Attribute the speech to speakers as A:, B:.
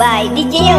A: by DJ